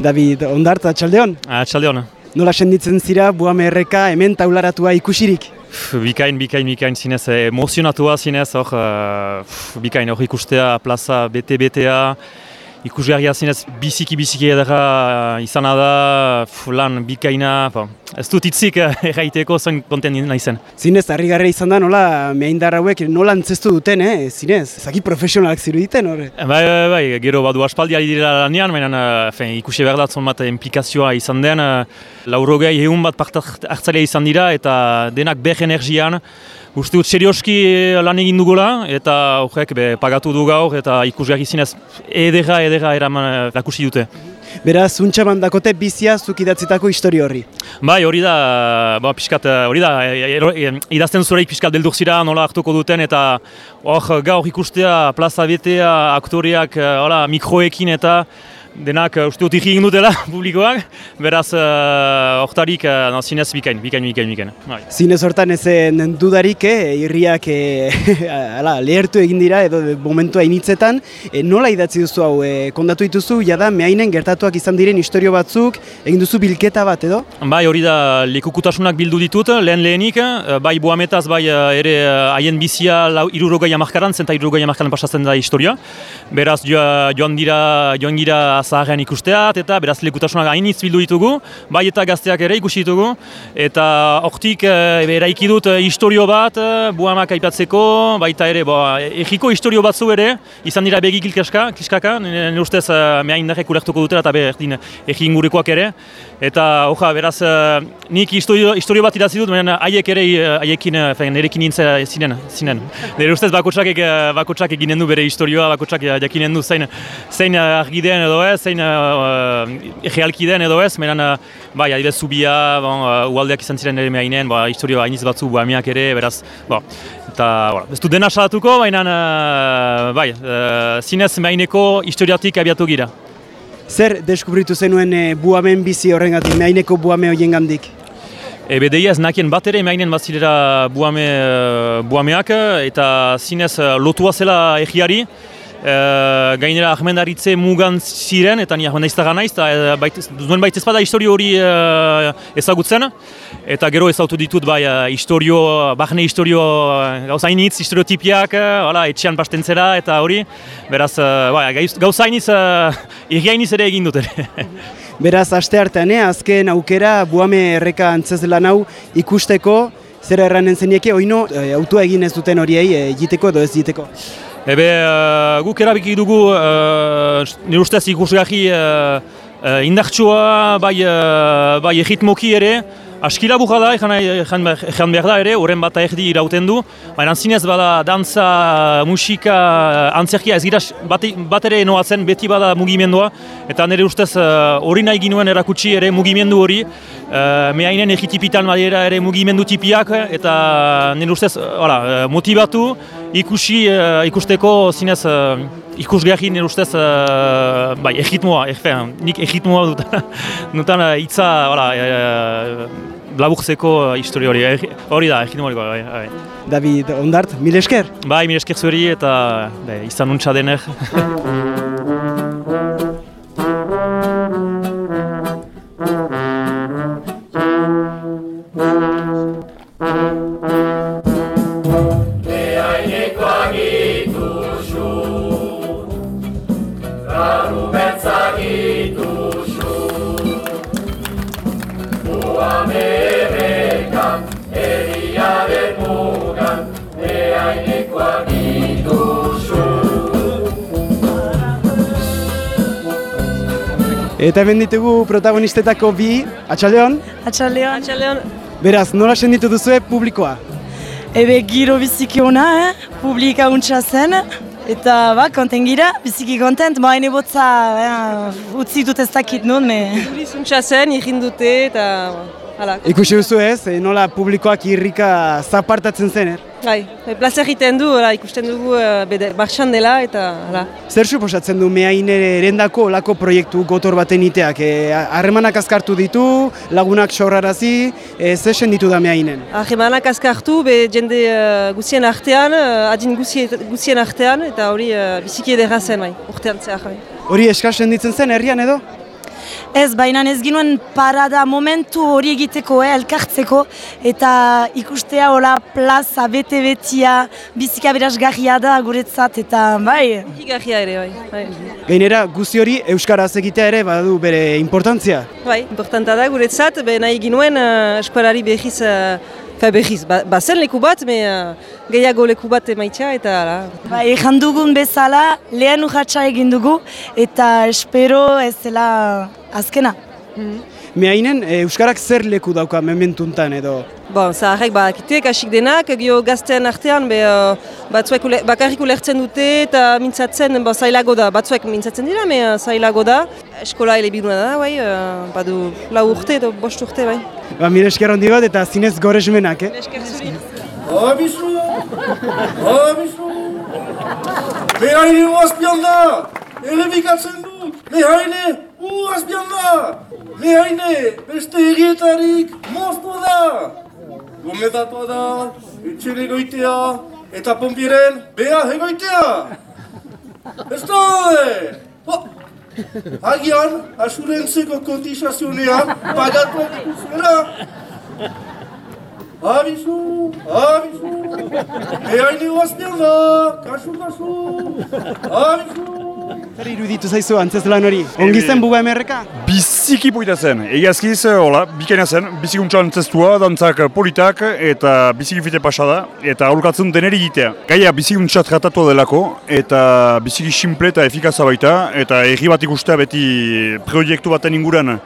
David, ondart, atxaldeon? Atxaldeon. Nola senditzen zira buame erreka hemen taularatua ikusirik? Bikain, bikain, bikain zinez, emozionatua zinez, hor, uh, bikain, hor ikustea, plaza, bete-betea, ikusgarria zinez biziki biziki edera izana da, lan bikaina, pa, ez dut itzik erraiteko zen konten nahi Zinez, harri izan da nola mehaindar hauek nola antzestu duten, eh? zinez, ezaki profesionalak ziruditen horre? Bai, bai, bai, gero badu aspaldi ari dira lanean, baina ikusi behar datzon bat implikazioa izan den, laurogei egun bat part hartzalea izan dira eta denak beh energian, Uste dut serioski lan egin dugula eta horrek pagatu du gaur eta ikusgarri zinez edera edera eraman lakusi dute. Beraz, zuntxa dakote bizia zuk idatzitako histori horri? Bai, hori da, ba, piskat, hori da, e, e, e, idazten zureik piskat deldur zira nola hartuko duten eta hor gaur ikustea, plaza betea, aktoriak, hola, mikroekin eta denak uh, uste dut egin dutela publikoak, beraz uh, oktarik uh, no, zinez bikain, bikain, bikain, bikain. Bai. Zinez hortan ezen dudarik, eh, irriak eh, ala, lehertu egin dira edo momentua initzetan, eh, nola idatzi duzu hau, eh, kondatu dituzu, jada mehainen gertatuak izan diren historio batzuk, egin duzu bilketa bat edo? Bai, hori da lekukutasunak bildu ditut, lehen lehenik, bai buametaz, bai ere haien bizia irurogei amarkaran, zenta irurogei amarkaran pasatzen da historia. Beraz, joan dira, joan dira zaharrean ikusteat, eta beraz lekutasunak hainitz bildu ditugu, bai eta gazteak ere ikusi ditugu, eta hortik e, eraiki dut historio bat, e, buamak aipatzeko, baita ere, bo, egiko historio batzu ere, izan dira begik ilkaska, kiskaka, nire ustez mehain darek ulertuko dutela, eta berdin egin gurekoak ere, eta hoja, beraz, nik historio, historio bat idazi dut, haiek ere, haiekin, nirekin nintzen zinen, zinen. Nire ustez bakotsak, bakotsak eginen du bere historioa, bakotsak jakinen du zein, zein argideen edo ez, zein uh, edo ez, menan, bai, adibez zubia, bon, uh, ualdeak izan ziren ere mehainen, ba, historio hainiz batzu buamiak ere, beraz, bo, eta, voilà. ez du dena salatuko, baina, uh, bai, uh, zinez mehaineko historiatik abiatu gira. Zer deskubritu zenuen uh, buamen bizi horrengatik, mehaineko buame horien gandik? Ebe deia ez nakien bat ere emainen bat zirera buame, buameak eta zinez lotua zela egiari. Uh, gainera ahmendaritze mugan ziren, eta ni ahmendarizta naiz, eta uh, bait, duen baita ezpada historio hori uh, ezagutzen, eta gero ezautu ditut bai historio, bahne historio gauzainitz, historiotipiak, uh, etxean pastentzera eta hori, beraz, bai, gauzainitz, uh, irriainitz ere egin dut ere. Beraz, aste hartan, eh, azken aukera, buame erreka antzez lan hau ikusteko, zer erranen zenieke, oino, e, autua egin ez duten horiei, e, jiteko edo ez jiteko? Ebe, uh, guk erabiki dugu, uh, nire ustez ikusgahi uh, uh, indartsua, bai, uh, bai egitmoki ere, Askila buka da, egan behar da ere, horren bat erdi irauten du. Baina zinez bada dantza, musika, antzerkia ez gira bat ere noatzen beti bada mugimendua. Eta nire ustez hori nahi ginuen erakutsi ere mugimendu hori. Uh, Mehainen egitipitan badiera ere mugimendu tipiak eta nire ustez hala, motivatu ikusi ikusteko zinez uh, ikusgeakin nire ustez uh, bai, egitmoa, nik egitmoa dut. Nutan hitza, uh, laburzeko uh, histori hori, hori da, egin hori bai, bai. David, ondart, mil esker? Bai, mil esker zuri eta bai, izan nuntza dener. Eta hemen ditugu protagonistetako bi, Atxaldeon? Atxaldeon. Atxaldeon. Beraz, nola senditu duzue publikoa? Ebe giro biziki hona, eh? publika untsa zen. Eta ba, konten gira, biziki kontent, ba, hene botza, eh, utzi dut ez dakit nun, me... Untsa zen, ikin dute, eta... Hala. Ikusi duzu ez, eh, nola publikoak irrika zapartatzen zen, er? Bai, e, plaza egiten du, ikusten dugu e, marxan dela eta hala. Zer suposatzen du mehain erendako olako proiektu gotor baten iteak? E, harremanak azkartu ditu, lagunak sorrarazi, e, zer sen ditu da mehainen? Harremanak azkartu, be jende uh, guzien artean, uh, adin guzien artean, eta hori uh, biziki edera zen, bai, urtean zehar. Bai. Hori eskasen ditzen zen herrian edo? Ez, baina ez ginuen parada momentu hori egiteko, eh, elkartzeko, eta ikustea hola plaza bete-betia, bizika berazgarria da guretzat, eta bai. Higarria ere, bai. bai. Gainera, guzti hori Euskaraz egitea ere badu bere importantzia. Bai, importanta da guretzat, be nahi ginuen uh, eskualari behiz, uh, fe behiz, ba, bazen leku bat, me uh, gehiago leku bat emaitza, eta ala. Bai, ejan dugun bezala, lehen urratxa egin dugu, eta espero ez dela azkena. Mehainen, e, Euskarak zer leku dauka mementuntan edo? Bon, zaharrek badakite, kasik denak, gio gaztean artean, be, uh, batzuek ule, bakarrik ulertzen dute eta mintzatzen, bo, zailago da, batzuek mintzatzen dira, me uh, zailago da. Eskola elebiduna da, bai, uh, badu lau urte edo bost urte, bai. Ba, mire esker handi bat eta zinez goresmenak, eh? Esker zuri. Abizu! Abizu! Behaine uazpian da! Erebikatzen du! Behaine uazpian da! Behaine beste egietarik moztu da! Gometatua da, etxere goitea, eta pompieren beha hegoitea! Ez da! Agian, asurentzeko kotizazionean pagatuak ikuzuela! Abizu, abizu, behaine guazpian da, kasu, kasu, abizu. Zer iruditu zaizu antzeslan hori? Ongi zen buga emerreka? Biziki polita zen, egiazkiz, hola, bikaina zen, bizikuntza antzestua, dantzak politak, eta biziki fite pasada, eta aholkatzen deneri egitea. Gaia bizikuntza tratatu delako, eta biziki simple eta efikaza baita, eta erri bat ikustea beti proiektu baten inguran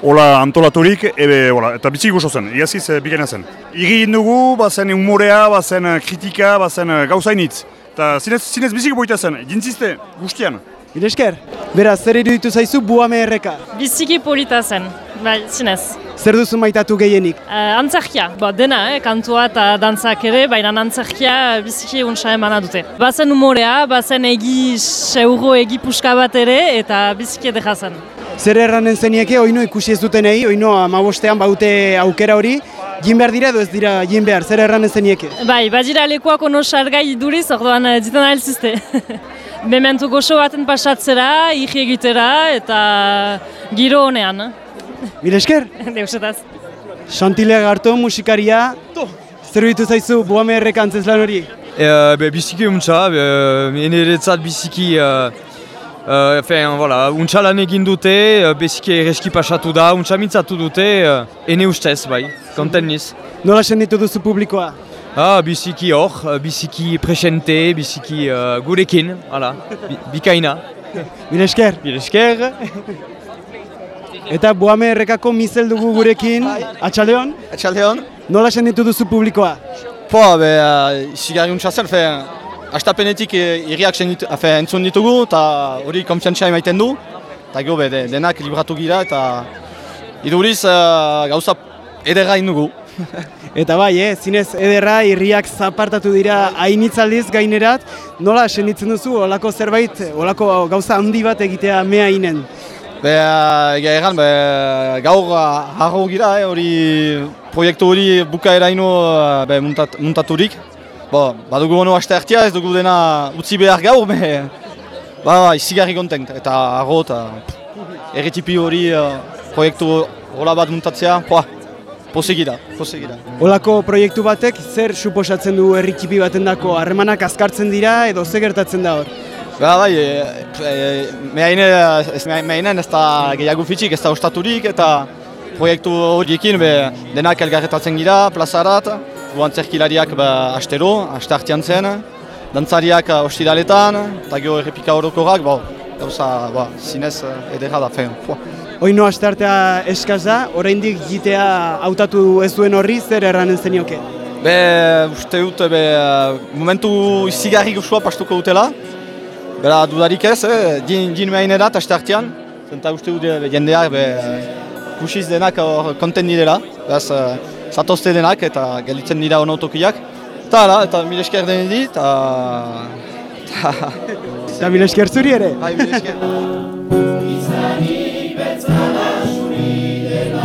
Ola antolaturik, ebe, ola, eta biziki gozo zen, egiazkiz e, bikaina zen. Iri dugu, bazen humorea, bazen kritika, bazen gauzainitz. Eta zinez, zinez biziki polita zen, jintzizte, guztian. Mire esker, beraz, zer iruditu zaizu buame erreka? Biziki polita zen, bai, zinez. Zer duzu maitatu gehienik? Uh, antzerkia, ba, dena, eh, kantua eta dantzak ere, baina antzerkia biziki untsa emana dute. Bazen humorea, bazen egi seuro egi puska bat ere, eta biziki edera zen. Zer erranen zenieke, oino ikusi ez dutenei, oino amabostean baute aukera hori, jin behar dira edo ez dira jin behar, zer erranen zenieke? Bai, badira lekuak ono sargai duriz, orduan ditan ahelzizte. Mementu goxo baten pasatzera, igi egitera, eta giro honean. Mire esker, Deusetaz. Xantile Garto musikaria, zer iruditu zaizu buame erreka antzeslan hori? E, be, biziki untxa, be, eneretzat biziki, uh, uh, fen, voilà, untxa lan egin dute, uh, biziki ereski pasatu da, untxa mintzatu dute, uh, ene ustez, bai, konten niz. Nola senditu duzu publikoa? Ah, biziki hor, biziki presente, biziki uh, gurekin, hala, bi, bikaina. Mire esker, Bir esker, eta buame errekako mizel dugu gurekin, atxaldeon, Etxaldeon. nola senditu duzu publikoa? Po, be, uh, isigarri untsa zen, fe, astapenetik eh, irriak senditu, fe, entzun ditugu, eta hori konfiantzia emaiten du. Eta gero, be, de, denak libratu gira, eta iduriz uh, gauza edera indugu. Eta bai, eh, zinez ederra irriak zapartatu dira hainitzaldiz gainerat, nola senditzen duzu olako zerbait, olako gauza handi bat egitea mea inen? Be, uh, egia erran, be, gaur uh, harro gira, eh, hori proiektu hori bukaera ino be, muntat, muntaturik. Bo, badugu ono aste hartia, ez dugu dena utzi behar gaur, be, ba, ba, izigarri kontent, eta harro eta erretipi hori uh, proiektu hola bat muntatzea, poa, posegi da, posegi da. Olako proiektu batek zer suposatzen du herrikipi baten dako, harremanak azkartzen dira edo ze gertatzen da hor? Ba, bai, e, e, mehaine, ez, mehainen ez da gehiago fitxik, ez da ostaturik, eta proiektu horiekin be, denak elgarretatzen gira, plazarat, gu antzerkilariak ba, astero, aste hartian zen, dantzariak uh, ostiraletan, eta gero errepika orokorrak, ba, gauza, ba, zinez uh, edera da, fen. Oino astartea eskaz da, oraindik jitea hautatu ez duen horri zer erranen zenioke? Be, uste dut, be, momentu izigarri guzua pastuko dutela, Bera, dudarik ez, eh? din, din mehinerat, aste hartian, zenta uste dut jendeak, be, kusiz denak konten direla, beraz, uh, zatozte denak eta gelitzen dira ono tokiak. Eta ala, eta mire esker denedi, eta... Eta mire esker zuri ere. Bai, mire esker. Izanik betzala suri dela